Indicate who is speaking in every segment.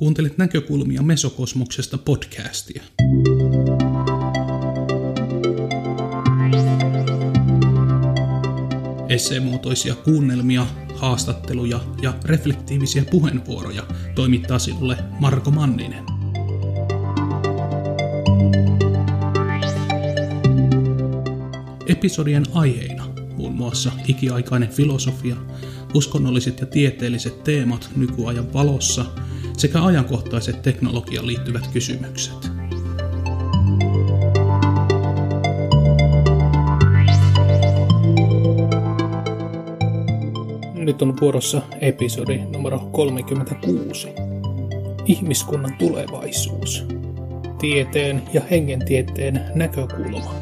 Speaker 1: Kuuntelit näkökulmia Mesokosmoksesta podcastia. Esseemuotoisia kuunnelmia, haastatteluja ja reflektiivisiä puheenvuoroja toimittaa sinulle Marko Manninen. Episodien aiheina muun muassa ikiaikainen filosofia, uskonnolliset ja tieteelliset teemat nykyajan valossa sekä ajankohtaiset teknologiaan liittyvät kysymykset. Nyt on vuorossa episodi numero 36. Ihmiskunnan tulevaisuus. Tieteen ja hengentieteen näkökulma.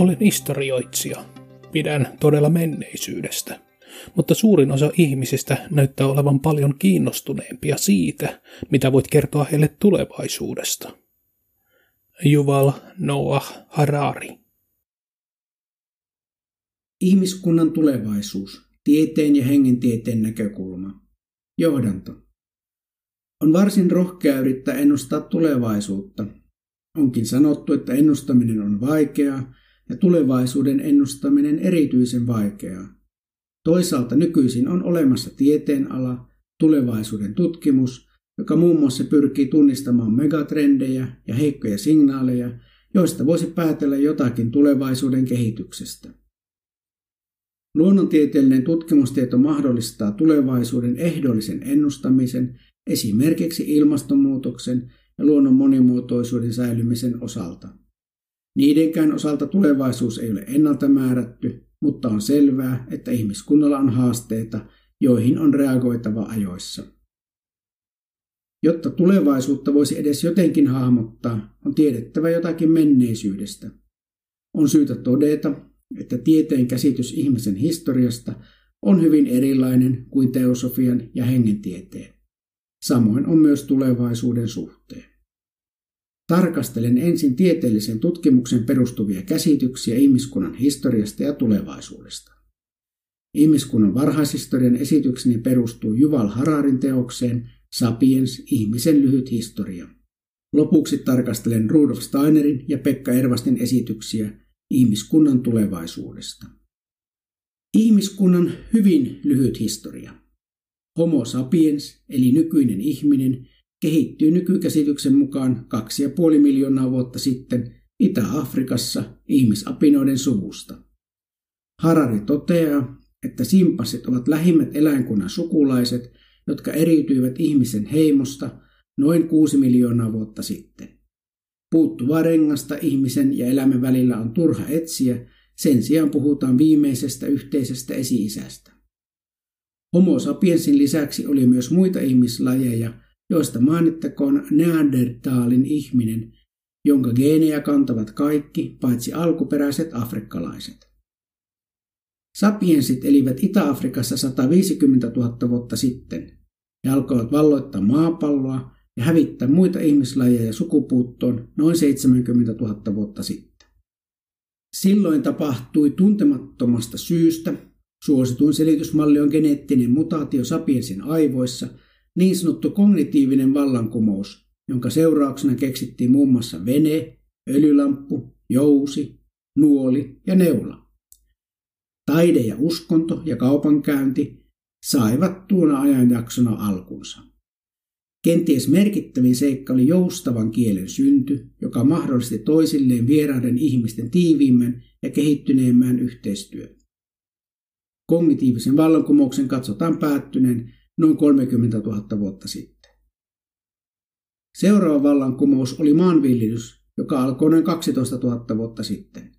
Speaker 1: Olen historioitsija. Pidän todella menneisyydestä. Mutta suurin osa ihmisistä näyttää olevan paljon kiinnostuneempia siitä, mitä voit kertoa heille tulevaisuudesta. Yuval Noah Harari
Speaker 2: Ihmiskunnan tulevaisuus, tieteen ja hengentieteen näkökulma. Johdanto. On varsin rohkea yrittää ennustaa tulevaisuutta. Onkin sanottu, että ennustaminen on vaikeaa ja tulevaisuuden ennustaminen erityisen vaikeaa. Toisaalta nykyisin on olemassa tieteenala, tulevaisuuden tutkimus, joka muun muassa pyrkii tunnistamaan megatrendejä ja heikkoja signaaleja, joista voisi päätellä jotakin tulevaisuuden kehityksestä. Luonnontieteellinen tutkimustieto mahdollistaa tulevaisuuden ehdollisen ennustamisen esimerkiksi ilmastonmuutoksen ja luonnon monimuotoisuuden säilymisen osalta. Niidenkään osalta tulevaisuus ei ole ennalta määrätty, mutta on selvää, että ihmiskunnalla on haasteita, joihin on reagoitava ajoissa. Jotta tulevaisuutta voisi edes jotenkin hahmottaa, on tiedettävä jotakin menneisyydestä. On syytä todeta, että tieteen käsitys ihmisen historiasta on hyvin erilainen kuin teosofian ja hengentieteen. Samoin on myös tulevaisuuden suhteen. Tarkastelen ensin tieteellisen tutkimuksen perustuvia käsityksiä ihmiskunnan historiasta ja tulevaisuudesta. Ihmiskunnan varhaishistorian esitykseni perustuu Juval Hararin teokseen Sapiens, ihmisen lyhyt historia. Lopuksi tarkastelen Rudolf Steinerin ja Pekka Ervastin esityksiä ihmiskunnan tulevaisuudesta. Ihmiskunnan hyvin lyhyt historia. Homo sapiens, eli nykyinen ihminen, kehittyy nykykäsityksen mukaan 2,5 miljoonaa vuotta sitten Itä-Afrikassa ihmisapinoiden suvusta. Harari toteaa, että simpassit ovat lähimmät eläinkunnan sukulaiset, jotka eriytyivät ihmisen heimosta noin 6 miljoonaa vuotta sitten. Puuttuvaa rengasta ihmisen ja eläimen välillä on turha etsiä, sen sijaan puhutaan viimeisestä yhteisestä esi-isästä. Homo sapiensin lisäksi oli myös muita ihmislajeja, joista mainittakoon Neandertaalin ihminen, jonka geenejä kantavat kaikki paitsi alkuperäiset afrikkalaiset. Sapiensit elivät Itä-Afrikassa 150 000 vuotta sitten. He alkoivat valloittaa maapalloa ja hävittää muita ihmislajeja sukupuuttoon noin 70 000 vuotta sitten. Silloin tapahtui tuntemattomasta syystä, suosituin selitysmalli on geneettinen mutaatio sapiensin aivoissa – niin sanottu kognitiivinen vallankumous, jonka seurauksena keksittiin muun muassa vene, öljylamppu, jousi, nuoli ja neula. Taide ja uskonto ja kaupankäynti saivat tuona ajanjaksona alkunsa. Kenties merkittävin seikka oli joustavan kielen synty, joka mahdollisti toisilleen vieraiden ihmisten tiiviimmän ja kehittyneemmän yhteistyön. Kognitiivisen vallankumouksen katsotaan päättyneen noin 30 000 vuotta sitten. Seuraava vallankumous oli maanviljelys, joka alkoi noin 12 000 vuotta sitten.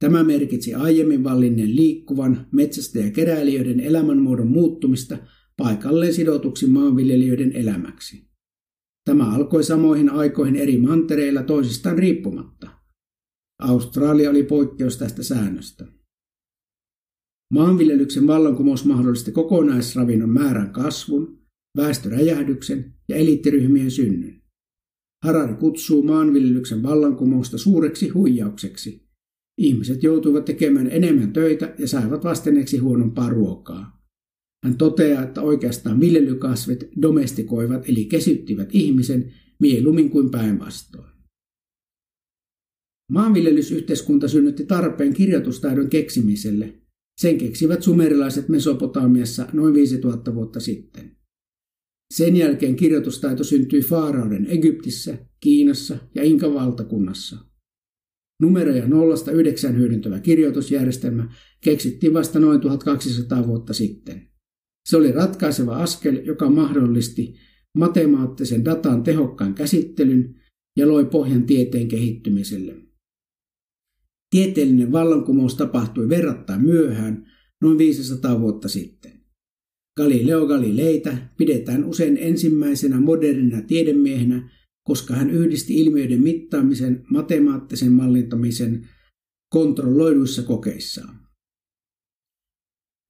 Speaker 2: Tämä merkitsi aiemmin vallinneen liikkuvan metsästäjäkeräilijöiden elämänmuodon muuttumista paikalleen sidotuksi maanviljelijöiden elämäksi. Tämä alkoi samoihin aikoihin eri mantereilla toisistaan riippumatta. Australia oli poikkeus tästä säännöstä. Maanviljelyksen vallankumous mahdollisti kokonaisravinnon määrän kasvun, väestöräjähdyksen ja eliittiryhmien synnyn. Harari kutsuu maanviljelyksen vallankumousta suureksi huijaukseksi. Ihmiset joutuivat tekemään enemmän töitä ja saivat vastineeksi huonompaa ruokaa. Hän toteaa, että oikeastaan viljelykasvit domestikoivat eli kesyttivät ihmisen mieluummin kuin päinvastoin. Maanviljelysyhteiskunta synnytti tarpeen kirjoitustaidon keksimiselle. Sen keksivät sumerilaiset Mesopotamiassa noin 5000 vuotta sitten. Sen jälkeen kirjoitustaito syntyi Faarauden Egyptissä, Kiinassa ja Inkan valtakunnassa. Numeroja nollasta yhdeksän hyödyntävä kirjoitusjärjestelmä keksittiin vasta noin 1200 vuotta sitten. Se oli ratkaiseva askel, joka mahdollisti matemaattisen datan tehokkaan käsittelyn ja loi pohjan tieteen kehittymiselle. Tieteellinen vallankumous tapahtui verrattain myöhään, noin 500 vuotta sitten. Galileo Galileita pidetään usein ensimmäisenä modernina tiedemiehenä, koska hän yhdisti ilmiöiden mittaamisen matemaattisen mallintamisen kontrolloiduissa kokeissaan.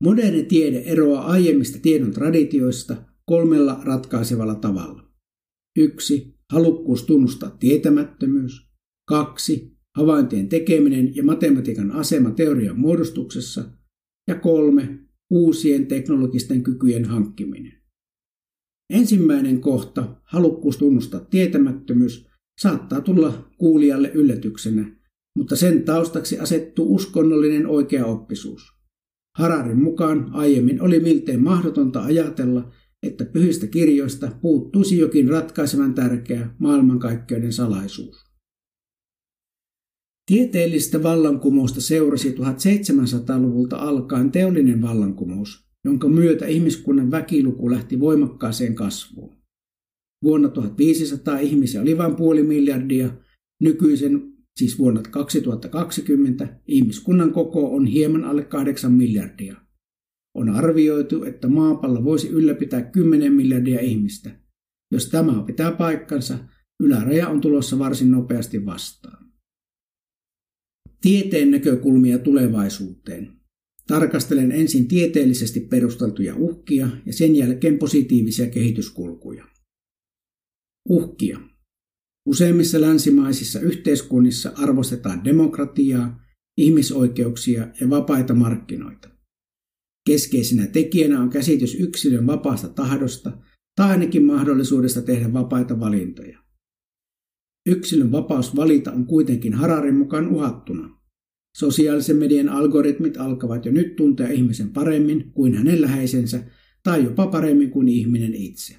Speaker 2: Moderni tiede eroaa aiemmista tiedon traditioista kolmella ratkaisevalla tavalla. 1. Halukkuus tunnustaa tietämättömyys. 2. Havaintojen tekeminen ja matematiikan asema teorian muodostuksessa. Ja 3 uusien teknologisten kykyjen hankkiminen. Ensimmäinen kohta, halukkuus tunnustaa tietämättömyys, saattaa tulla kuulijalle yllätyksenä, mutta sen taustaksi asettuu uskonnollinen oikeaoppisuus. Hararin mukaan aiemmin oli miltei mahdotonta ajatella, että pyhistä kirjoista puuttuisi jokin ratkaisevan tärkeä maailmankaikkeuden salaisuus. Tieteellistä vallankumousta seurasi 1700-luvulta alkaen teollinen vallankumous, jonka myötä ihmiskunnan väkiluku lähti voimakkaaseen kasvuun. Vuonna 1500 ihmisiä oli vain puoli miljardia, nykyisen, siis vuonna 2020, ihmiskunnan koko on hieman alle 8 miljardia. On arvioitu, että maapallo voisi ylläpitää 10 miljardia ihmistä. Jos tämä pitää paikkansa, yläraja on tulossa varsin nopeasti vastaan. Tieteen näkökulmia tulevaisuuteen. Tarkastelen ensin tieteellisesti perusteltuja uhkia ja sen jälkeen positiivisia kehityskulkuja. Uhkia. Useimmissa länsimaisissa yhteiskunnissa arvostetaan demokratiaa, ihmisoikeuksia ja vapaita markkinoita. Keskeisenä tekijänä on käsitys yksilön vapaasta tahdosta tai ainakin mahdollisuudesta tehdä vapaita valintoja. Yksilön vapaus valita on kuitenkin Hararin mukaan uhattuna. Sosiaalisen median algoritmit alkavat jo nyt tuntea ihmisen paremmin kuin hänen läheisensä tai jopa paremmin kuin ihminen itse.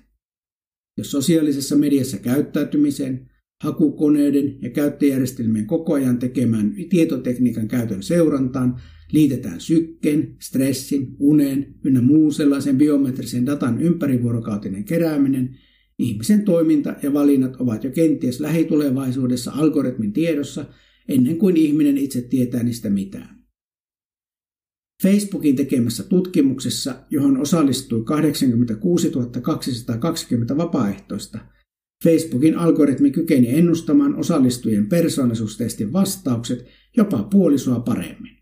Speaker 2: Jos sosiaalisessa mediassa käyttäytymisen, hakukoneiden ja käyttöjärjestelmien koko ajan tekemään tietotekniikan käytön seurantaan liitetään sykkeen, stressin, unen ynnä muun sellaisen biometrisen datan ympärivuorokautinen kerääminen, ihmisen toiminta ja valinnat ovat jo kenties lähitulevaisuudessa algoritmin tiedossa ennen kuin ihminen itse tietää niistä mitään. Facebookin tekemässä tutkimuksessa, johon osallistui 86 220 vapaaehtoista, Facebookin algoritmi kykeni ennustamaan osallistujien persoonallisuustestin vastaukset jopa puolisoa paremmin.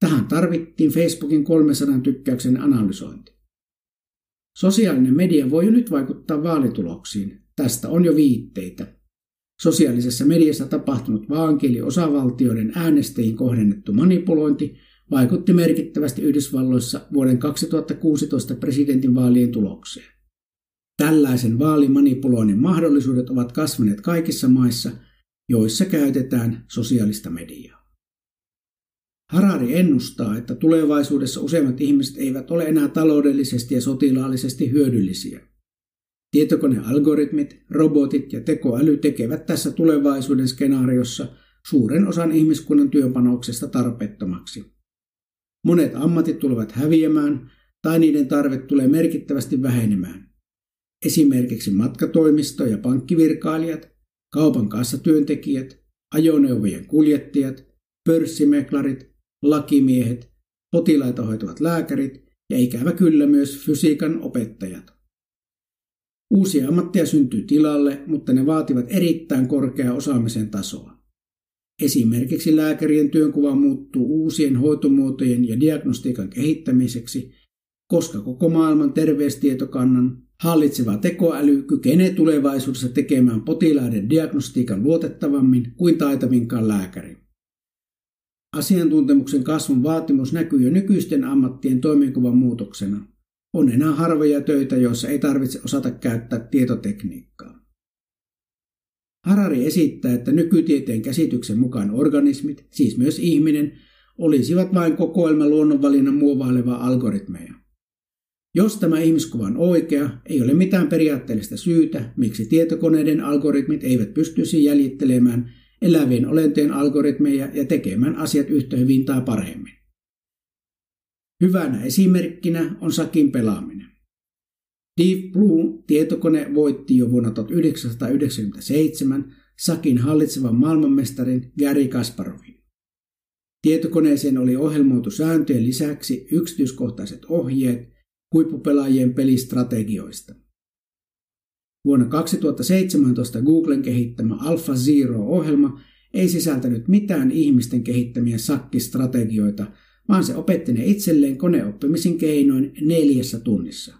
Speaker 2: Tähän tarvittiin Facebookin 300 tykkäyksen analysointi. Sosiaalinen media voi jo nyt vaikuttaa vaalituloksiin. Tästä on jo viitteitä. Sosiaalisessa mediassa tapahtunut vaankeli-osavaltioiden äänestäjiin kohdennettu manipulointi vaikutti merkittävästi Yhdysvalloissa vuoden 2016 presidentinvaalien tulokseen. Tällaisen vaalimanipuloinnin mahdollisuudet ovat kasvaneet kaikissa maissa, joissa käytetään sosiaalista mediaa. Harari ennustaa, että tulevaisuudessa useimmat ihmiset eivät ole enää taloudellisesti ja sotilaallisesti hyödyllisiä. Tietokonealgoritmit, robotit ja tekoäly tekevät tässä tulevaisuuden skenaariossa suuren osan ihmiskunnan työpanoksesta tarpeettomaksi. Monet ammatit tulevat häviämään tai niiden tarve tulee merkittävästi vähenemään. Esimerkiksi matkatoimisto- ja pankkivirkailijat, kaupan kassatyöntekijät, ajoneuvojen kuljettajat, pörssimeklarit, lakimiehet, potilaita hoitavat lääkärit ja ikävä kyllä myös fysiikan opettajat. Uusia ammatteja syntyy tilalle, mutta ne vaativat erittäin korkeaa osaamisen tasoa. Esimerkiksi lääkärien työnkuva muuttuu uusien hoitomuotojen ja diagnostiikan kehittämiseksi, koska koko maailman terveystietokannan, Hallitseva tekoäly kykenee tulevaisuudessa tekemään potilaiden diagnostiikan luotettavammin kuin taitavinkaan lääkäri. Asiantuntemuksen kasvun vaatimus näkyy jo nykyisten ammattien toimenkuvan muutoksena. On enää harvoja töitä, joissa ei tarvitse osata käyttää tietotekniikkaa. Harari esittää, että nykytieteen käsityksen mukaan organismit, siis myös ihminen, olisivat vain kokoelma luonnonvalinnan muovailevaa algoritmeja. Jos tämä ihmiskuva on oikea, ei ole mitään periaatteellista syytä, miksi tietokoneiden algoritmit eivät pystyisi jäljittelemään elävien olentojen algoritmeja ja tekemään asiat yhtä hyvin tai paremmin. Hyvänä esimerkkinä on sakin pelaaminen. Deep Blue tietokone voitti jo vuonna 1997 sakin hallitsevan maailmanmestarin Gary Kasparovin. Tietokoneeseen oli ohjelmoitu sääntöjen lisäksi yksityiskohtaiset ohjeet huippupelaajien pelistrategioista. Vuonna 2017 Googlen kehittämä Alpha Zero-ohjelma ei sisältänyt mitään ihmisten kehittämiä sakkistrategioita, vaan se opetti ne itselleen koneoppimisen keinoin neljässä tunnissa.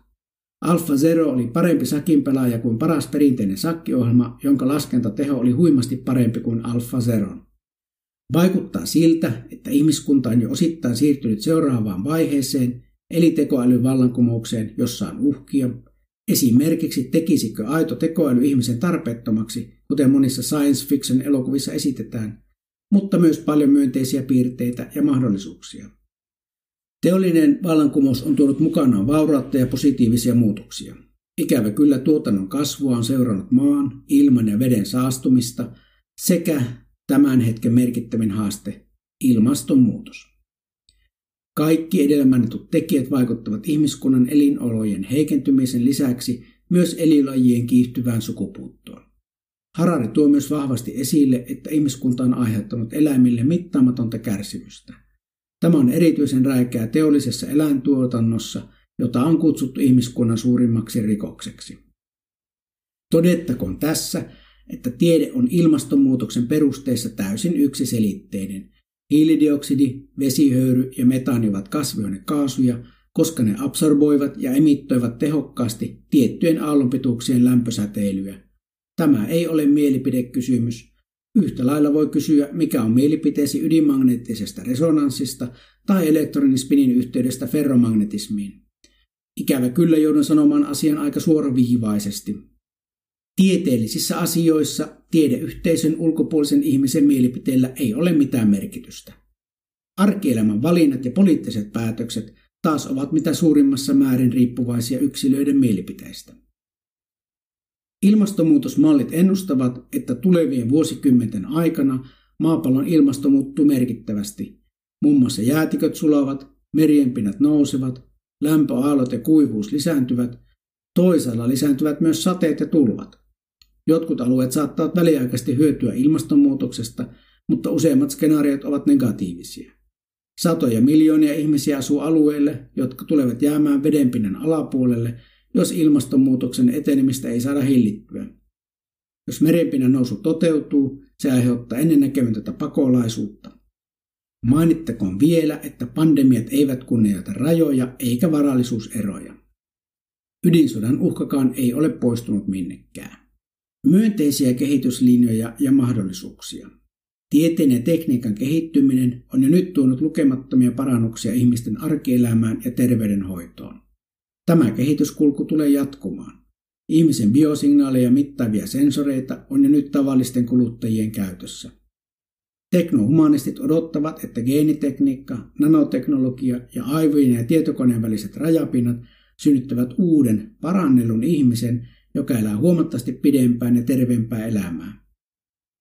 Speaker 2: Alpha Zero oli parempi sakin pelaaja kuin paras perinteinen sakkiohjelma, jonka laskentateho oli huimasti parempi kuin Alpha Zero. Vaikuttaa siltä, että ihmiskunta on jo osittain siirtynyt seuraavaan vaiheeseen, eli tekoälyn vallankumoukseen, jossa on uhkia. Esimerkiksi tekisikö aito tekoäly ihmisen tarpeettomaksi, kuten monissa science fiction elokuvissa esitetään, mutta myös paljon myönteisiä piirteitä ja mahdollisuuksia. Teollinen vallankumous on tuonut mukanaan vaurautta ja positiivisia muutoksia. Ikävä kyllä tuotannon kasvua on seurannut maan, ilman ja veden saastumista sekä tämän hetken merkittävin haaste, ilmastonmuutos. Kaikki edellä mainitut tekijät vaikuttavat ihmiskunnan elinolojen heikentymisen lisäksi myös elinlajien kiihtyvään sukupuuttoon. Harari tuo myös vahvasti esille, että ihmiskunta on aiheuttanut eläimille mittaamatonta kärsimystä. Tämä on erityisen räikeä teollisessa eläintuotannossa, jota on kutsuttu ihmiskunnan suurimmaksi rikokseksi. Todettakoon tässä, että tiede on ilmastonmuutoksen perusteissa täysin yksiselitteinen. Hiilidioksidi, vesihöyry ja metaani ovat kasvihuonekaasuja, koska ne absorboivat ja emittoivat tehokkaasti tiettyjen aallonpituuksien lämpösäteilyä. Tämä ei ole mielipidekysymys. Yhtä lailla voi kysyä, mikä on mielipiteesi ydinmagneettisesta resonanssista tai elektronispinin yhteydestä ferromagnetismiin. Ikävä kyllä joudun sanomaan asian aika suoraviivaisesti. Tieteellisissä asioissa tiedeyhteisön ulkopuolisen ihmisen mielipiteellä ei ole mitään merkitystä. Arkielämän valinnat ja poliittiset päätökset taas ovat mitä suurimmassa määrin riippuvaisia yksilöiden mielipiteistä. Ilmastonmuutosmallit ennustavat, että tulevien vuosikymmenten aikana maapallon ilmasto muuttuu merkittävästi. Muun muassa jäätiköt sulavat, merienpinnat nousevat, lämpöaallot ja kuivuus lisääntyvät, toisaalla lisääntyvät myös sateet ja tulvat. Jotkut alueet saattavat väliaikaisesti hyötyä ilmastonmuutoksesta, mutta useimmat skenaariot ovat negatiivisia. Satoja miljoonia ihmisiä asuu alueille, jotka tulevat jäämään vedenpinnan alapuolelle, jos ilmastonmuutoksen etenemistä ei saada hillittyä. Jos merenpinnan nousu toteutuu, se aiheuttaa ennennäkemätöntä pakolaisuutta. Mainittakoon vielä, että pandemiat eivät kunnioita rajoja eikä varallisuuseroja. Ydinsodan uhkakaan ei ole poistunut minnekään myönteisiä kehityslinjoja ja mahdollisuuksia. Tieteen ja tekniikan kehittyminen on jo nyt tuonut lukemattomia parannuksia ihmisten arkielämään ja terveydenhoitoon. Tämä kehityskulku tulee jatkumaan. Ihmisen biosignaaleja mittaavia sensoreita on jo nyt tavallisten kuluttajien käytössä. Teknohumanistit odottavat, että geenitekniikka, nanoteknologia ja aivojen ja tietokoneen väliset rajapinnat synnyttävät uuden, parannellun ihmisen, joka elää huomattavasti pidempään ja terveempää elämää.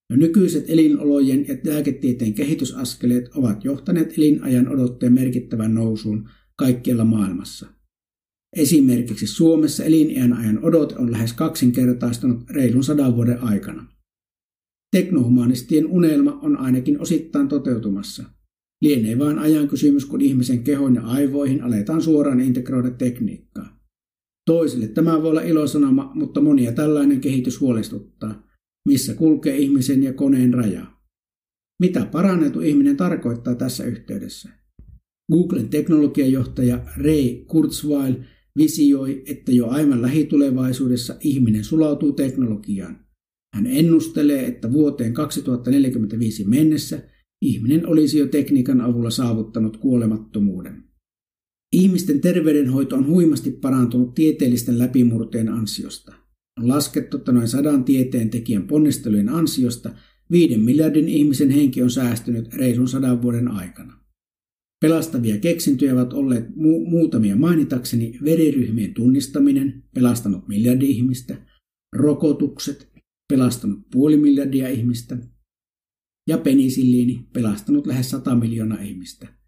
Speaker 2: Jo nykyiset elinolojen ja lääketieteen kehitysaskeleet ovat johtaneet elinajan odotteen merkittävän nousuun kaikkialla maailmassa. Esimerkiksi Suomessa eliniän ajan odote on lähes kaksinkertaistunut reilun sadan vuoden aikana. Teknohumanistien unelma on ainakin osittain toteutumassa. Lienee vain ajan kysymys, kun ihmisen kehon ja aivoihin aletaan suoraan integroida tekniikkaa. Toisille tämä voi olla ilosanoma, mutta monia tällainen kehitys huolestuttaa, missä kulkee ihmisen ja koneen raja. Mitä parannettu ihminen tarkoittaa tässä yhteydessä? Googlen teknologiajohtaja Ray Kurzweil visioi, että jo aivan lähitulevaisuudessa ihminen sulautuu teknologiaan. Hän ennustelee, että vuoteen 2045 mennessä ihminen olisi jo tekniikan avulla saavuttanut kuolemattomuuden. Ihmisten terveydenhoito on huimasti parantunut tieteellisten läpimurteen ansiosta. On laskettu, että noin sadan tieteen tekijän ponnistelujen ansiosta viiden miljardin ihmisen henki on säästynyt reilun sadan vuoden aikana. Pelastavia keksintöjä ovat olleet mu- muutamia mainitakseni veriryhmien tunnistaminen, pelastanut miljardi ihmistä, rokotukset, pelastanut puoli miljardia ihmistä, ja penisilliini, pelastanut lähes 100 miljoonaa ihmistä.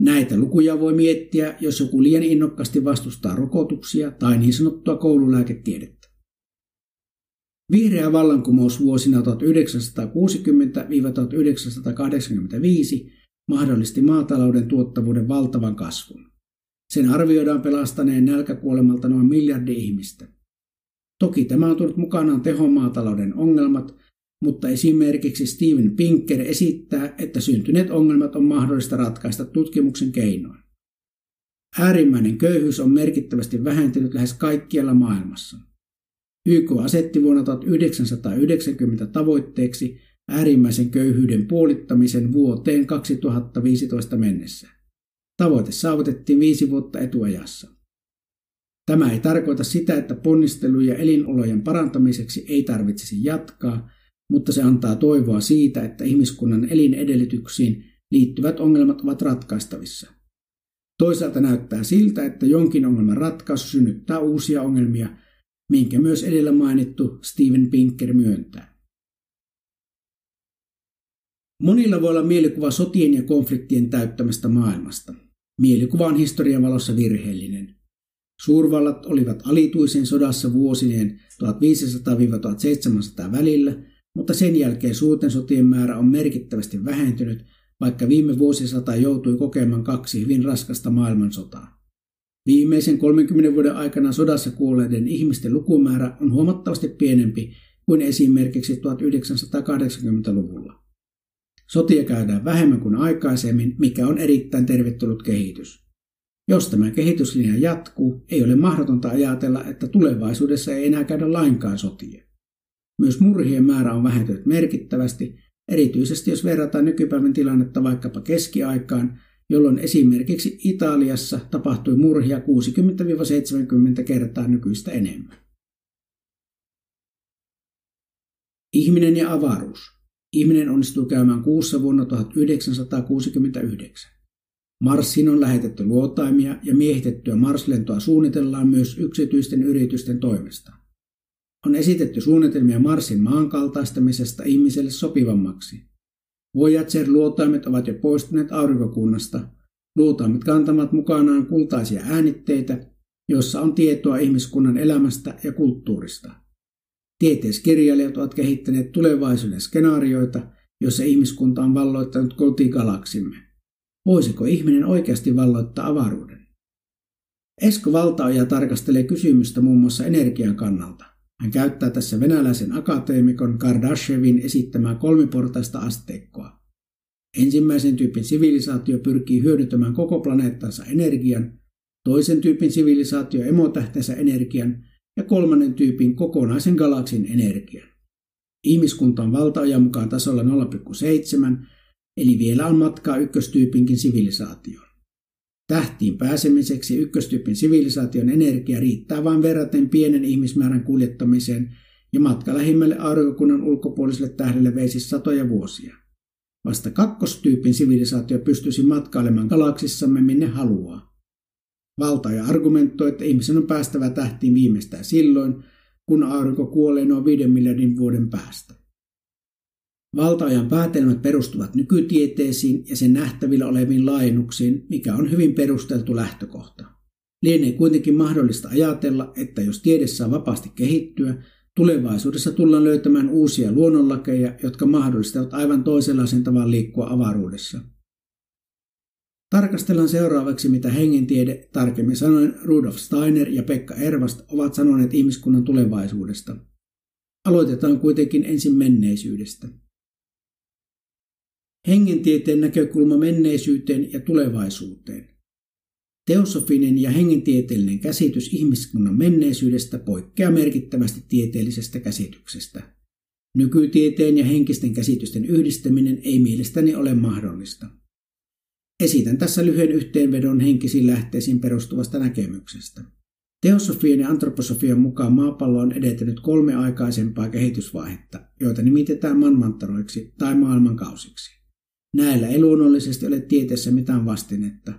Speaker 2: Näitä lukuja voi miettiä, jos joku liian innokkaasti vastustaa rokotuksia tai niin sanottua koululääketiedettä. Vihreä vallankumous vuosina 1960-1985 mahdollisti maatalouden tuottavuuden valtavan kasvun. Sen arvioidaan pelastaneen nälkäkuolemalta noin miljardi ihmistä. Toki tämä on tullut mukanaan tehomaatalouden ongelmat, mutta esimerkiksi Steven Pinker esittää, että syntyneet ongelmat on mahdollista ratkaista tutkimuksen keinoin. Äärimmäinen köyhyys on merkittävästi vähentynyt lähes kaikkialla maailmassa. YK asetti vuonna 1990 tavoitteeksi äärimmäisen köyhyyden puolittamisen vuoteen 2015 mennessä. Tavoite saavutettiin viisi vuotta etuajassa. Tämä ei tarkoita sitä, että ponnisteluja elinolojen parantamiseksi ei tarvitsisi jatkaa, mutta se antaa toivoa siitä, että ihmiskunnan elinedellytyksiin liittyvät ongelmat ovat ratkaistavissa. Toisaalta näyttää siltä, että jonkin ongelman ratkaisu synnyttää uusia ongelmia, minkä myös edellä mainittu Steven Pinker myöntää. Monilla voi olla mielikuva sotien ja konfliktien täyttämästä maailmasta. Mielikuva on historian valossa virheellinen. Suurvallat olivat alituisen sodassa vuosineen 1500-1700 välillä, mutta sen jälkeen suurten sotien määrä on merkittävästi vähentynyt, vaikka viime vuosisata joutui kokemaan kaksi hyvin raskasta maailmansotaa. Viimeisen 30 vuoden aikana sodassa kuolleiden ihmisten lukumäärä on huomattavasti pienempi kuin esimerkiksi 1980-luvulla. Sotia käydään vähemmän kuin aikaisemmin, mikä on erittäin tervetullut kehitys. Jos tämä kehityslinja jatkuu, ei ole mahdotonta ajatella, että tulevaisuudessa ei enää käydä lainkaan sotia. Myös murhien määrä on vähentynyt merkittävästi, erityisesti jos verrataan nykypäivän tilannetta vaikkapa keskiaikaan, jolloin esimerkiksi Italiassa tapahtui murhia 60-70 kertaa nykyistä enemmän. Ihminen ja avaruus. Ihminen onnistui käymään kuussa vuonna 1969. Marsiin on lähetetty luotaimia ja miehitettyä Marslentoa suunnitellaan myös yksityisten yritysten toimesta. On esitetty suunnitelmia Marsin maankaltaistamisesta ihmiselle sopivammaksi. Voyager-luotaimet ovat jo poistuneet aurinkokunnasta. Luotaimet kantavat mukanaan kultaisia äänitteitä, joissa on tietoa ihmiskunnan elämästä ja kulttuurista. Tieteiskirjailijat ovat kehittäneet tulevaisuuden skenaarioita, joissa ihmiskunta on valloittanut kotigalaksimme. Voisiko ihminen oikeasti valloittaa avaruuden? Esko Valtaoja tarkastelee kysymystä muun muassa energian kannalta. Hän käyttää tässä venäläisen akateemikon Kardashevin esittämää kolmiportaista asteikkoa. Ensimmäisen tyypin sivilisaatio pyrkii hyödyntämään koko planeettansa energian, toisen tyypin sivilisaatio emotähteensä energian ja kolmannen tyypin kokonaisen galaksin energian. Ihmiskunta on valtaojan mukaan tasolla 0,7, eli vielä on matkaa ykköstyypinkin sivilisaatioon. Tähtiin pääsemiseksi ykköstyypin sivilisaation energia riittää vain verraten pienen ihmismäärän kuljettamiseen ja matka lähimmälle aurinkokunnan ulkopuoliselle tähdelle veisi satoja vuosia. Vasta kakkostyypin sivilisaatio pystyisi matkailemaan galaksissamme minne haluaa. Valtaaja argumentoi, että ihmisen on päästävä tähtiin viimeistään silloin, kun aurinko kuolee noin 5 miljardin vuoden päästä. Valtaajan päätelmät perustuvat nykytieteisiin ja sen nähtävillä oleviin laajennuksiin, mikä on hyvin perusteltu lähtökohta. Lienee kuitenkin mahdollista ajatella, että jos tiede saa vapaasti kehittyä, tulevaisuudessa tullaan löytämään uusia luonnonlakeja, jotka mahdollistavat aivan toisenlaisen tavan liikkua avaruudessa. Tarkastellaan seuraavaksi, mitä hengentiede, tarkemmin sanoen Rudolf Steiner ja Pekka Ervast, ovat sanoneet ihmiskunnan tulevaisuudesta. Aloitetaan kuitenkin ensin menneisyydestä. Hengentieteen näkökulma menneisyyteen ja tulevaisuuteen. Teosofinen ja hengentieteellinen käsitys ihmiskunnan menneisyydestä poikkeaa merkittävästi tieteellisestä käsityksestä. Nykytieteen ja henkisten käsitysten yhdistäminen ei mielestäni ole mahdollista. Esitän tässä lyhyen yhteenvedon henkisiin lähteisiin perustuvasta näkemyksestä. Teosofian ja antroposofian mukaan maapallo on edetänyt kolme aikaisempaa kehitysvaihetta, joita nimitetään manmantaroiksi tai maailmankausiksi. Näillä ei luonnollisesti ole tieteessä mitään vastinetta.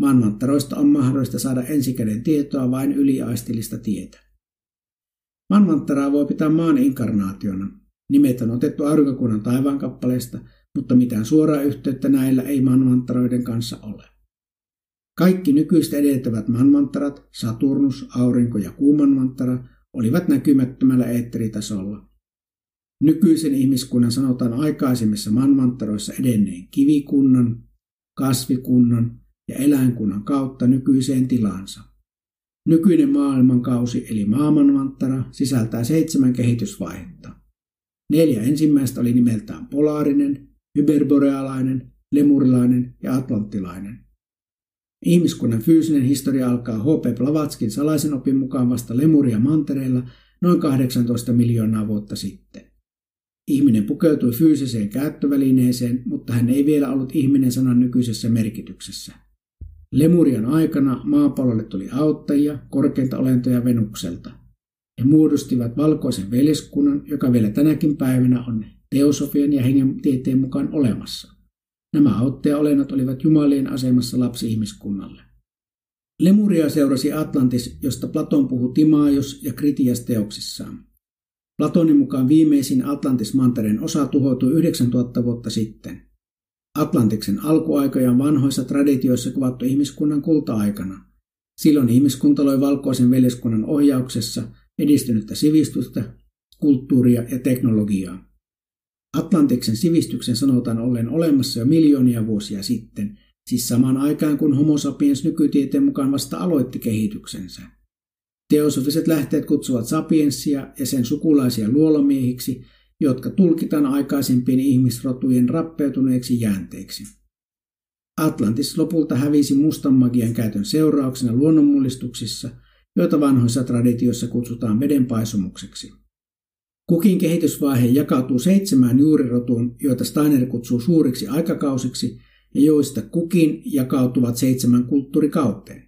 Speaker 2: Manmantaroista on mahdollista saada ensikäden tietoa vain yliaistillista tietä. Manmantaraa voi pitää maan inkarnaationa. Nimet on otettu aurinkokunnan taivaankappaleesta, mutta mitään suoraa yhteyttä näillä ei manmantaroiden kanssa ole. Kaikki nykyistä edeltävät manmantarat, Saturnus, Aurinko ja Kuumanmantara, olivat näkymättömällä eetteritasolla. Nykyisen ihmiskunnan sanotaan aikaisemmissa manmantaroissa edenneen kivikunnan, kasvikunnan ja eläinkunnan kautta nykyiseen tilaansa. Nykyinen maailmankausi eli maailmanmanttara sisältää seitsemän kehitysvaihetta. Neljä ensimmäistä oli nimeltään polaarinen, hyperborealainen, lemurilainen ja atlanttilainen. Ihmiskunnan fyysinen historia alkaa H.P. Blavatskin salaisen opin mukaan vasta Lemuria mantereella noin 18 miljoonaa vuotta sitten. Ihminen pukeutui fyysiseen käyttövälineeseen, mutta hän ei vielä ollut ihminen sanan nykyisessä merkityksessä. Lemurian aikana maapallolle tuli auttajia, korkeinta olentoja Venukselta. He muodostivat valkoisen veljeskunnan, joka vielä tänäkin päivänä on teosofian ja hengen tieteen mukaan olemassa. Nämä auttajaolennot olivat jumalien asemassa lapsi-ihmiskunnalle. Lemuria seurasi Atlantis, josta Platon puhui Timaios ja Kritias teoksissaan. Platonin mukaan viimeisin Atlantis-mantereen osa tuhoutui 9000 vuotta sitten. Atlantiksen alkuaikoja on vanhoissa traditioissa kuvattu ihmiskunnan kulta-aikana. Silloin ihmiskunta loi valkoisen veljeskunnan ohjauksessa edistynyttä sivistystä, kulttuuria ja teknologiaa. Atlantiksen sivistyksen sanotaan ollen olemassa jo miljoonia vuosia sitten, siis samaan aikaan kun Homo sapiens nykytieteen mukaan vasta aloitti kehityksensä. Teosofiset lähteet kutsuvat sapiensia ja sen sukulaisia luolamiehiksi, jotka tulkitaan aikaisempien ihmisrotujen rappeutuneeksi jäänteiksi. Atlantis lopulta hävisi mustan magian käytön seurauksena luonnonmullistuksissa, joita vanhoissa traditioissa kutsutaan vedenpaisumukseksi. Kukin kehitysvaihe jakautuu seitsemään juurirotuun, joita Steiner kutsuu suuriksi aikakausiksi ja joista kukin jakautuvat seitsemän kulttuurikauteen.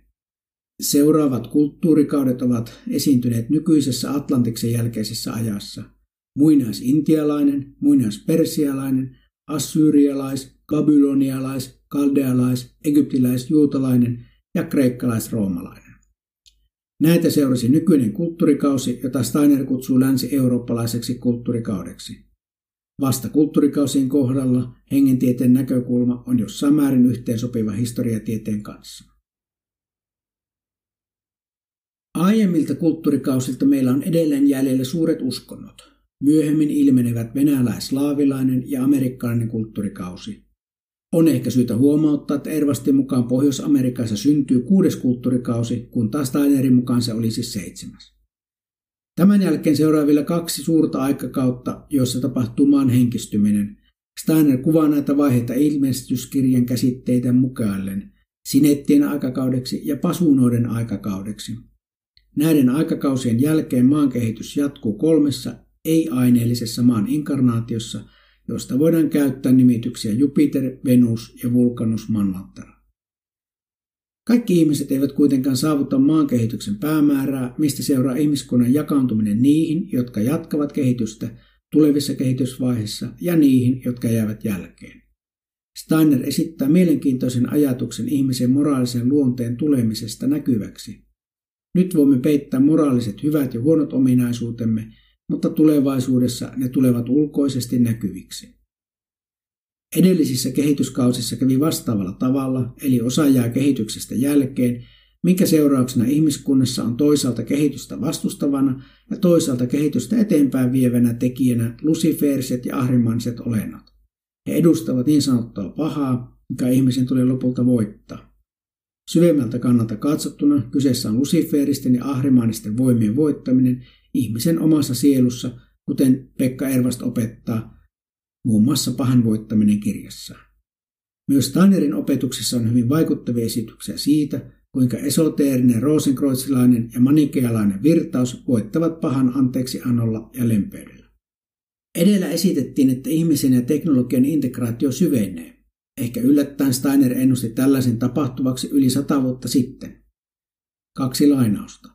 Speaker 2: Seuraavat kulttuurikaudet ovat esiintyneet nykyisessä Atlantiksen jälkeisessä ajassa. Muinaisintialainen, muinaispersialainen, assyrialais, babylonialais, kaldealais, egyptiläis, juutalainen ja kreikkalais-roomalainen. Näitä seurasi nykyinen kulttuurikausi, jota Steiner kutsuu länsi-eurooppalaiseksi kulttuurikaudeksi. Vasta kulttuurikausien kohdalla hengentieteen näkökulma on jossain määrin yhteensopiva historiatieteen kanssa. Aiemmilta kulttuurikausilta meillä on edelleen jäljellä suuret uskonnot. Myöhemmin ilmenevät venäläis-slaavilainen ja amerikkalainen kulttuurikausi. On ehkä syytä huomauttaa, että Ervastin mukaan Pohjois-Amerikassa syntyy kuudes kulttuurikausi, kun taas Steinerin mukaan se olisi siis seitsemäs. Tämän jälkeen seuraa vielä kaksi suurta aikakautta, joissa tapahtuu maan henkistyminen. Steiner kuvaa näitä vaiheita ilmestyskirjan käsitteitä mukaillen sinettien aikakaudeksi ja pasuunoiden aikakaudeksi. Näiden aikakausien jälkeen maan kehitys jatkuu kolmessa ei-aineellisessa maan inkarnaatiossa – josta voidaan käyttää nimityksiä Jupiter, Venus ja Vulkanus Manvantara. Kaikki ihmiset eivät kuitenkaan saavuta maan kehityksen päämäärää, mistä seuraa ihmiskunnan jakaantuminen niihin, jotka jatkavat kehitystä tulevissa kehitysvaiheissa ja niihin, jotka jäävät jälkeen. Steiner esittää mielenkiintoisen ajatuksen ihmisen moraalisen luonteen tulemisesta näkyväksi. Nyt voimme peittää moraaliset hyvät ja huonot ominaisuutemme mutta tulevaisuudessa ne tulevat ulkoisesti näkyviksi. Edellisissä kehityskausissa kävi vastaavalla tavalla, eli osa jää kehityksestä jälkeen, minkä seurauksena ihmiskunnassa on toisaalta kehitystä vastustavana ja toisaalta kehitystä eteenpäin vievänä tekijänä luciferset ja ahrimanset olennot. He edustavat niin sanottua pahaa, mikä ihmisen tulee lopulta voittaa. Syvemmältä kannalta katsottuna kyseessä on luciferisten ja ahrimanisten voimien voittaminen ihmisen omassa sielussa, kuten Pekka Ervast opettaa muun muassa pahan voittaminen kirjassaan. Myös Steinerin opetuksessa on hyvin vaikuttavia esityksiä siitä, kuinka esoteerinen, rosenkreuzilainen ja manikealainen virtaus voittavat pahan anteeksi anolla ja lempeydellä. Edellä esitettiin, että ihmisen ja teknologian integraatio syvenee. Ehkä yllättäen Steiner ennusti tällaisen tapahtuvaksi yli sata vuotta sitten. Kaksi lainausta.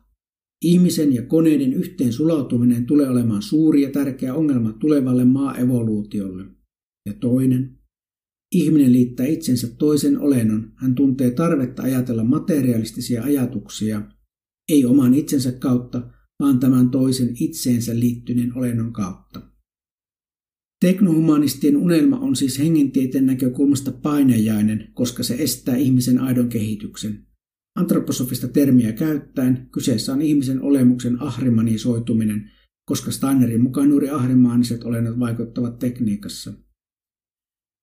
Speaker 2: Ihmisen ja koneiden yhteen sulautuminen tulee olemaan suuri ja tärkeä ongelma tulevalle maa-evoluutiolle. Ja toinen. Ihminen liittää itsensä toisen olennon. Hän tuntee tarvetta ajatella materialistisia ajatuksia, ei oman itsensä kautta, vaan tämän toisen itseensä liittyneen olennon kautta. Teknohumanistien unelma on siis hengentieteen näkökulmasta painejainen, koska se estää ihmisen aidon kehityksen. Antroposofista termiä käyttäen kyseessä on ihmisen olemuksen ahrimanisoituminen, koska Steinerin mukaan juuri ahrimaaniset olennot vaikuttavat tekniikassa.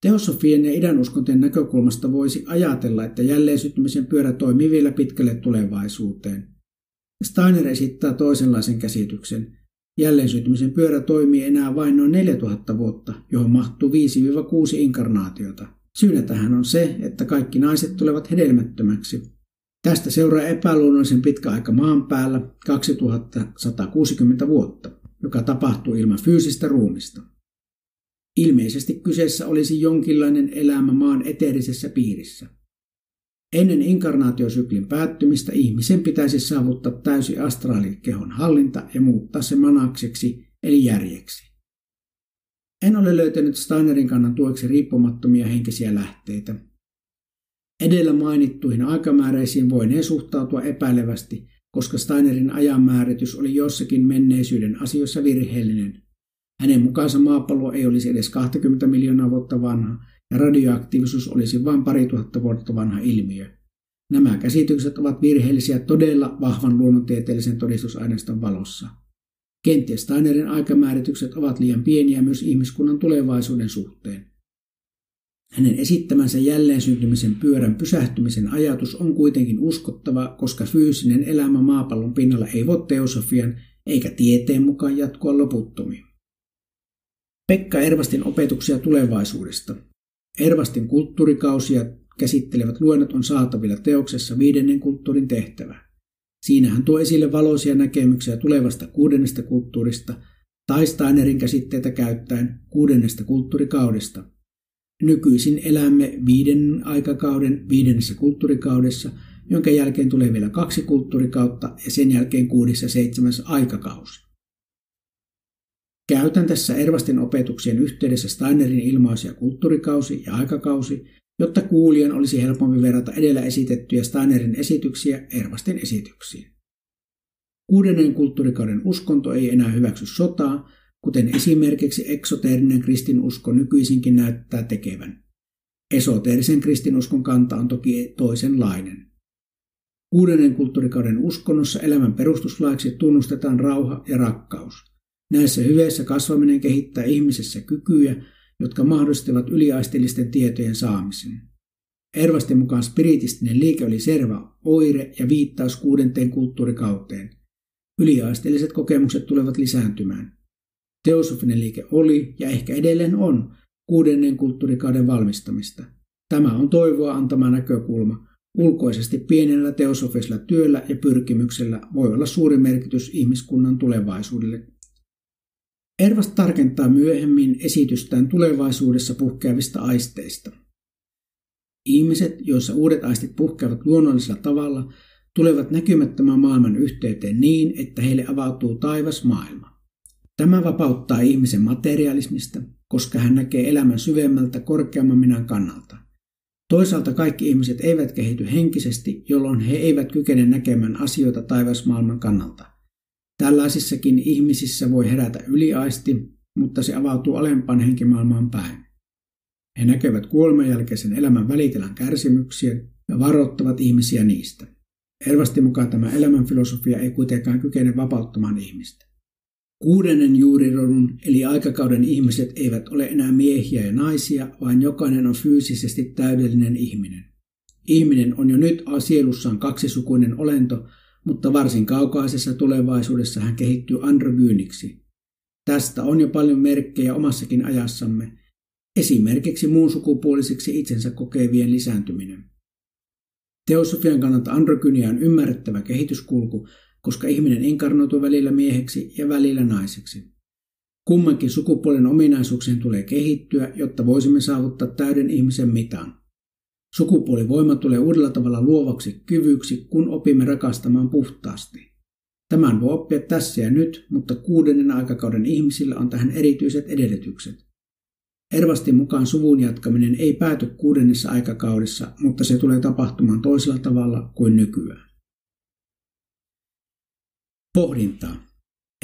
Speaker 2: Teosofien ja idänuskonten näkökulmasta voisi ajatella, että jälleen syttymisen pyörä toimii vielä pitkälle tulevaisuuteen. Steiner esittää toisenlaisen käsityksen. Jälleen syntymisen pyörä toimii enää vain noin 4000 vuotta, johon mahtuu 5-6 inkarnaatiota. Syynä tähän on se, että kaikki naiset tulevat hedelmättömäksi, Tästä seuraa epäluonnollisen pitkä aika maan päällä 2160 vuotta, joka tapahtuu ilman fyysistä ruumista. Ilmeisesti kyseessä olisi jonkinlainen elämä maan eteerisessä piirissä. Ennen inkarnaatiosyklin päättymistä ihmisen pitäisi saavuttaa täysi astraalikehon hallinta ja muuttaa se manakseksi eli järjeksi. En ole löytänyt Steinerin kannan tueksi riippumattomia henkisiä lähteitä, Edellä mainittuihin aikamääräisiin voineen suhtautua epäilevästi, koska Steinerin ajanmääritys oli jossakin menneisyyden asioissa virheellinen. Hänen mukaansa maapallo ei olisi edes 20 miljoonaa vuotta vanha ja radioaktiivisuus olisi vain pari tuhatta vuotta vanha ilmiö. Nämä käsitykset ovat virheellisiä todella vahvan luonnontieteellisen todistusaineiston valossa. Kenties Steinerin aikamääritykset ovat liian pieniä myös ihmiskunnan tulevaisuuden suhteen. Hänen esittämänsä jälleen syntymisen pyörän pysähtymisen ajatus on kuitenkin uskottava, koska fyysinen elämä maapallon pinnalla ei voi teosofian eikä tieteen mukaan jatkua loputtomiin. Pekka Ervastin opetuksia tulevaisuudesta. Ervastin kulttuurikausia käsittelevät luennot on saatavilla teoksessa viidennen kulttuurin tehtävä. Siinä hän tuo esille valoisia näkemyksiä tulevasta kuudennesta kulttuurista tai Steinerin käsitteitä käyttäen kuudennesta kulttuurikaudesta – Nykyisin elämme viiden aikakauden viidennessä kulttuurikaudessa, jonka jälkeen tulee vielä kaksi kulttuurikautta ja sen jälkeen kuudes ja seitsemäs aikakausi. Käytän tässä Ervastin opetuksien yhteydessä Steinerin ilmaisia kulttuurikausi ja aikakausi, jotta kuulijan olisi helpompi verrata edellä esitettyjä Steinerin esityksiä Ervastin esityksiin. Kuudennen kulttuurikauden uskonto ei enää hyväksy sotaa, kuten esimerkiksi eksoteerinen kristinusko nykyisinkin näyttää tekevän. Esoteerisen kristinuskon kanta on toki toisenlainen. Kuudennen kulttuurikauden uskonnossa elämän perustuslaiksi tunnustetaan rauha ja rakkaus. Näissä hyveissä kasvaminen kehittää ihmisessä kykyjä, jotka mahdollistavat yliaistillisten tietojen saamisen. Ervasti mukaan spiritistinen liike oli serva oire ja viittaus kuudenteen kulttuurikauteen. Yliaistilliset kokemukset tulevat lisääntymään. Teosofinen liike oli ja ehkä edelleen on kuudennen kulttuurikauden valmistamista. Tämä on toivoa antama näkökulma. Ulkoisesti pienellä teosofisella työllä ja pyrkimyksellä voi olla suuri merkitys ihmiskunnan tulevaisuudelle. Ervas tarkentaa myöhemmin esitystään tulevaisuudessa puhkeavista aisteista. Ihmiset, joissa uudet aistit puhkeavat luonnollisella tavalla, tulevat näkymättömän maailman yhteyteen niin, että heille avautuu taivas maailma. Tämä vapauttaa ihmisen materialismista, koska hän näkee elämän syvemmältä korkeamman minän kannalta. Toisaalta kaikki ihmiset eivät kehity henkisesti, jolloin he eivät kykene näkemään asioita taivasmaailman kannalta. Tällaisissakin ihmisissä voi herätä yliaisti, mutta se avautuu alempaan henkimaailmaan päin. He näkevät kuoleman jälkeisen elämän välitilan kärsimyksiä ja varoittavat ihmisiä niistä. Ervasti mukaan tämä elämän filosofia ei kuitenkaan kykene vapauttamaan ihmistä. Kuudennen juurirodun eli aikakauden ihmiset eivät ole enää miehiä ja naisia, vaan jokainen on fyysisesti täydellinen ihminen. Ihminen on jo nyt sielussaan kaksisukuinen olento, mutta varsin kaukaisessa tulevaisuudessa hän kehittyy androgyyniksi. Tästä on jo paljon merkkejä omassakin ajassamme, esimerkiksi muun sukupuolisiksi itsensä kokevien lisääntyminen. Teosofian kannalta androgynia on ymmärrettävä kehityskulku, koska ihminen inkarnoituu välillä mieheksi ja välillä naiseksi. Kummankin sukupuolen ominaisuuksien tulee kehittyä, jotta voisimme saavuttaa täyden ihmisen mitan. Sukupuolivoima tulee uudella tavalla luovaksi kyvyksi, kun opimme rakastamaan puhtaasti. Tämän voi oppia tässä ja nyt, mutta kuudennen aikakauden ihmisillä on tähän erityiset edellytykset. Ervastin mukaan suvun jatkaminen ei pääty kuudennessa aikakaudessa, mutta se tulee tapahtumaan toisella tavalla kuin nykyään. Pohdintaa.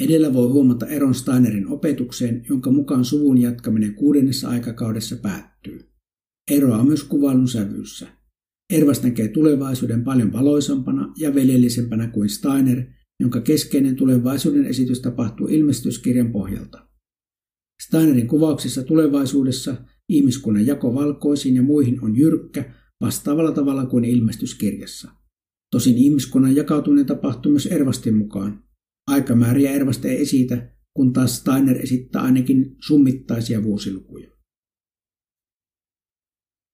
Speaker 2: Edellä voi huomata eron Steinerin opetukseen, jonka mukaan suvun jatkaminen kuudennessa aikakaudessa päättyy. Eroa myös kuvailun sävyyssä. Ervas näkee tulevaisuuden paljon valoisampana ja veljellisempänä kuin Steiner, jonka keskeinen tulevaisuuden esitys tapahtuu ilmestyskirjan pohjalta. Steinerin kuvauksissa tulevaisuudessa ihmiskunnan jako valkoisiin ja muihin on jyrkkä vastaavalla tavalla kuin ilmestyskirjassa. Tosin ihmiskunnan jakautuminen tapahtuu myös Ervastin mukaan. Aikamääriä Ervaste ei esitä, kun taas Steiner esittää ainakin summittaisia vuosilukuja.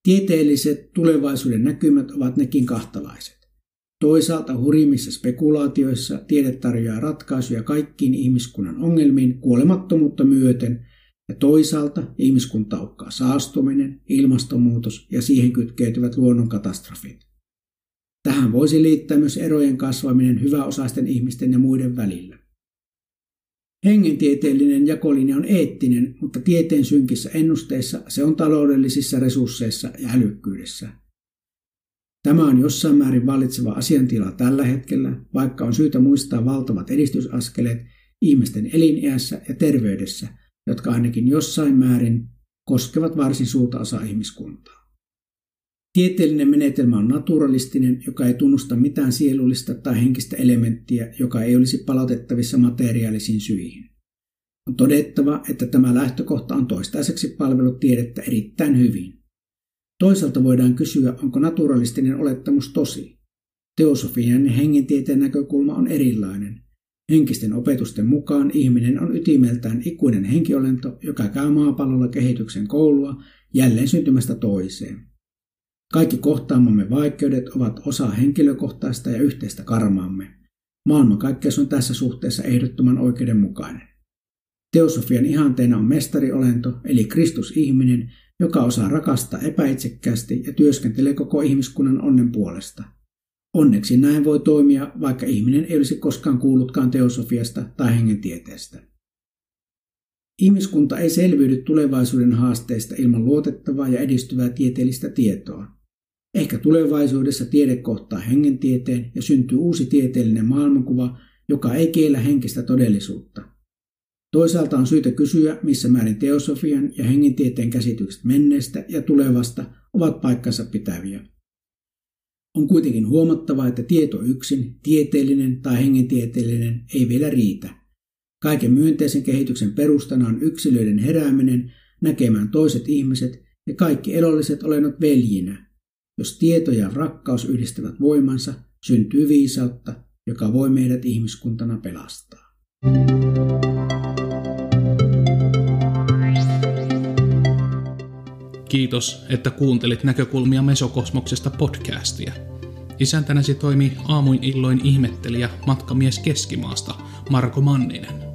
Speaker 2: Tieteelliset tulevaisuuden näkymät ovat nekin kahtalaiset. Toisaalta hurjimmissa spekulaatioissa tiede tarjoaa ratkaisuja kaikkiin ihmiskunnan ongelmiin kuolemattomuutta myöten, ja toisaalta ihmiskunta uhkaa saastuminen, ilmastonmuutos ja siihen kytkeytyvät luonnonkatastrofit. Tähän voisi liittää myös erojen kasvaminen hyväosaisten ihmisten ja muiden välillä. Hengentieteellinen jakolinja on eettinen, mutta tieteen synkissä ennusteissa se on taloudellisissa resursseissa ja älykkyydessä. Tämä on jossain määrin vallitseva asiantila tällä hetkellä, vaikka on syytä muistaa valtavat edistysaskeleet ihmisten eliniässä ja terveydessä, jotka ainakin jossain määrin koskevat varsin suurta osaa ihmiskuntaa. Tieteellinen menetelmä on naturalistinen, joka ei tunnusta mitään sielullista tai henkistä elementtiä, joka ei olisi palautettavissa materiaalisiin syihin. On todettava, että tämä lähtökohta on toistaiseksi palvellut tiedettä erittäin hyvin. Toisaalta voidaan kysyä, onko naturalistinen olettamus tosi. Teosofian ja hengentieteen näkökulma on erilainen. Henkisten opetusten mukaan ihminen on ytimeltään ikuinen henkiolento, joka käy maapallolla kehityksen koulua jälleen syntymästä toiseen. Kaikki kohtaamamme vaikeudet ovat osa henkilökohtaista ja yhteistä karmaamme. Maailmankaikkeus on tässä suhteessa ehdottoman oikeudenmukainen. Teosofian ihanteena on mestariolento, eli Kristus-ihminen, joka osaa rakastaa epäitsekkäästi ja työskentelee koko ihmiskunnan onnen puolesta. Onneksi näin voi toimia, vaikka ihminen ei olisi koskaan kuullutkaan teosofiasta tai hengentieteestä. Ihmiskunta ei selviydy tulevaisuuden haasteista ilman luotettavaa ja edistyvää tieteellistä tietoa. Ehkä tulevaisuudessa tiede kohtaa hengentieteen ja syntyy uusi tieteellinen maailmankuva, joka ei kiellä henkistä todellisuutta. Toisaalta on syytä kysyä, missä määrin teosofian ja hengentieteen käsitykset menneestä ja tulevasta ovat paikkansa pitäviä. On kuitenkin huomattava, että tieto yksin, tieteellinen tai hengentieteellinen, ei vielä riitä. Kaiken myönteisen kehityksen perustana on yksilöiden herääminen näkemään toiset ihmiset ja kaikki elolliset olennot veljinä, jos tieto ja rakkaus yhdistävät voimansa, syntyy viisautta, joka voi meidät ihmiskuntana pelastaa.
Speaker 1: Kiitos, että kuuntelit näkökulmia Mesokosmoksesta podcastia. Isäntänäsi toimii aamuin illoin ihmettelijä matkamies Keskimaasta Marko Manninen.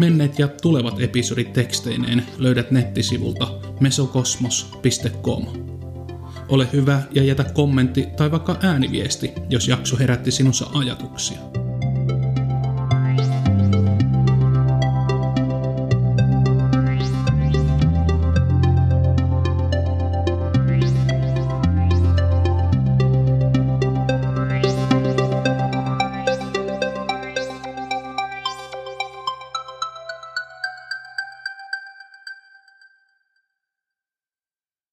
Speaker 1: Menneet ja tulevat episodit teksteineen löydät nettisivulta mesokosmos.com. Ole hyvä ja jätä kommentti tai vaikka ääniviesti, jos jakso herätti sinussa ajatuksia.